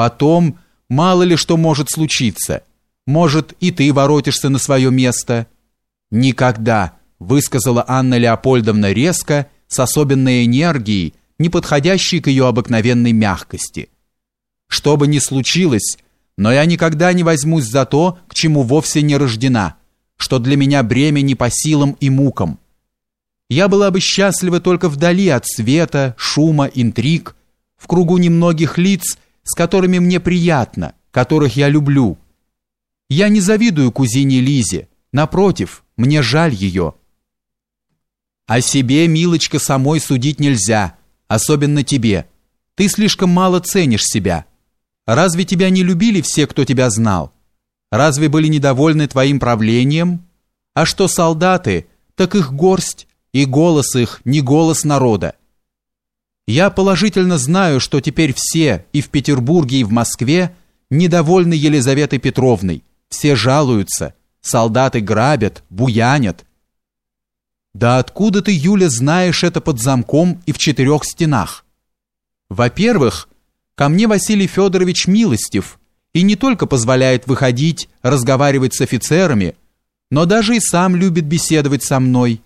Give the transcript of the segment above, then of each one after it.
Потом, мало ли что может случиться. Может, и ты воротишься на свое место. Никогда, высказала Анна Леопольдовна резко, с особенной энергией, не подходящей к ее обыкновенной мягкости. Что бы ни случилось, но я никогда не возьмусь за то, к чему вовсе не рождена, что для меня бремя не по силам и мукам. Я была бы счастлива только вдали от света, шума, интриг, в кругу немногих лиц, с которыми мне приятно, которых я люблю. Я не завидую кузине Лизе, напротив, мне жаль ее. О себе, милочка, самой судить нельзя, особенно тебе. Ты слишком мало ценишь себя. Разве тебя не любили все, кто тебя знал? Разве были недовольны твоим правлением? А что солдаты, так их горсть, и голос их не голос народа. Я положительно знаю, что теперь все и в Петербурге, и в Москве недовольны Елизаветой Петровной, все жалуются, солдаты грабят, буянят. Да откуда ты, Юля, знаешь это под замком и в четырех стенах? Во-первых, ко мне Василий Федорович милостив и не только позволяет выходить, разговаривать с офицерами, но даже и сам любит беседовать со мной.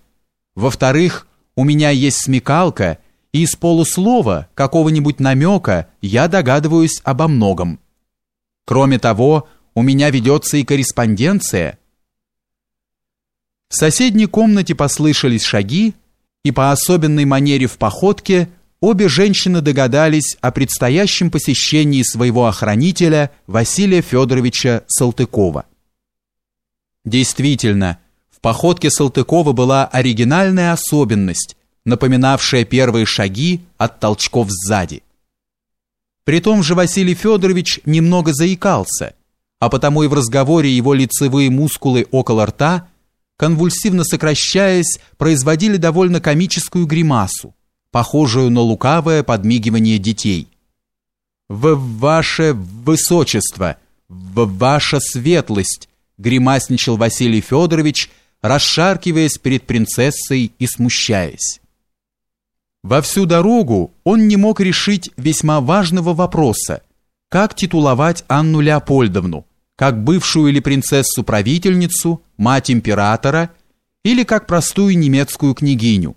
Во-вторых, у меня есть смекалка, из полуслова, какого-нибудь намека, я догадываюсь обо многом. Кроме того, у меня ведется и корреспонденция. В соседней комнате послышались шаги, и по особенной манере в походке обе женщины догадались о предстоящем посещении своего охранителя Василия Федоровича Салтыкова. Действительно, в походке Салтыкова была оригинальная особенность, напоминавшая первые шаги от толчков сзади. Притом же Василий Федорович немного заикался, а потому и в разговоре его лицевые мускулы около рта, конвульсивно сокращаясь, производили довольно комическую гримасу, похожую на лукавое подмигивание детей. «В ваше высочество! В ваша светлость!» гримасничал Василий Федорович, расшаркиваясь перед принцессой и смущаясь. Во всю дорогу он не мог решить весьма важного вопроса, как титуловать Анну Леопольдовну, как бывшую или принцессу-правительницу, мать императора, или как простую немецкую княгиню.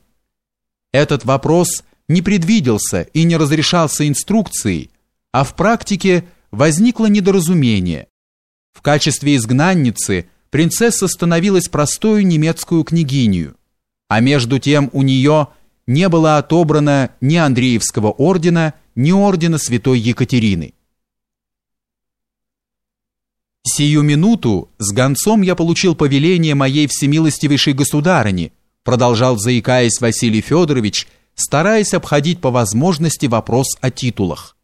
Этот вопрос не предвиделся и не разрешался инструкцией, а в практике возникло недоразумение. В качестве изгнанницы принцесса становилась простую немецкую княгинью, а между тем у нее – не было отобрано ни Андреевского ордена, ни ордена святой Екатерины. Сию минуту с гонцом я получил повеление моей всемилостивейшей государыни, продолжал заикаясь Василий Федорович, стараясь обходить по возможности вопрос о титулах.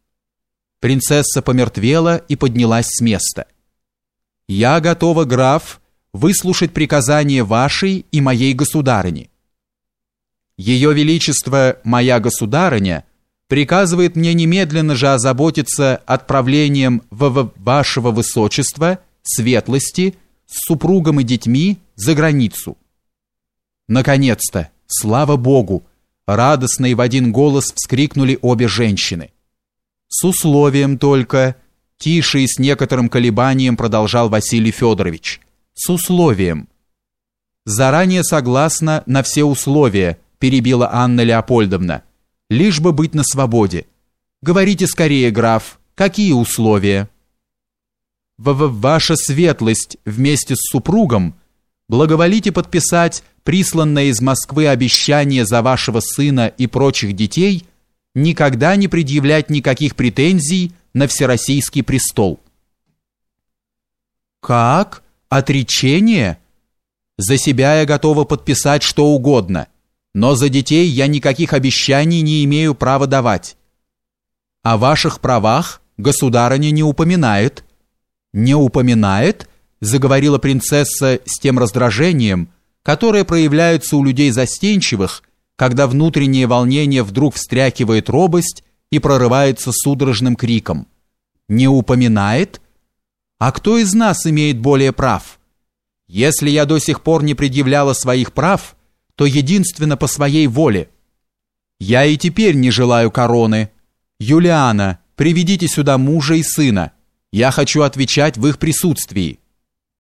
Принцесса помертвела и поднялась с места. «Я готова, граф, выслушать приказание вашей и моей государыни. Ее Величество, моя государыня, приказывает мне немедленно же озаботиться отправлением в вашего высочества, светлости, с супругом и детьми за границу. Наконец-то, слава Богу, радостно и в один голос вскрикнули обе женщины. С условием только, тише и с некоторым колебанием продолжал Василий Федорович, с условием. Заранее согласна на все условия, перебила Анна Леопольдовна. Лишь бы быть на свободе. Говорите скорее, граф, какие условия? В, -в ваша светлость вместе с супругом благоволите подписать присланное из Москвы обещание за вашего сына и прочих детей никогда не предъявлять никаких претензий на всероссийский престол. Как? Отречение? За себя я готова подписать что угодно но за детей я никаких обещаний не имею права давать. О ваших правах государыня не упоминает. Не упоминает, заговорила принцесса с тем раздражением, которое проявляется у людей застенчивых, когда внутреннее волнение вдруг встряхивает робость и прорывается судорожным криком. Не упоминает? А кто из нас имеет более прав? Если я до сих пор не предъявляла своих прав, то единственно по своей воле. Я и теперь не желаю короны. Юлиана, Приведите сюда мужа и сына. Я хочу отвечать в их присутствии».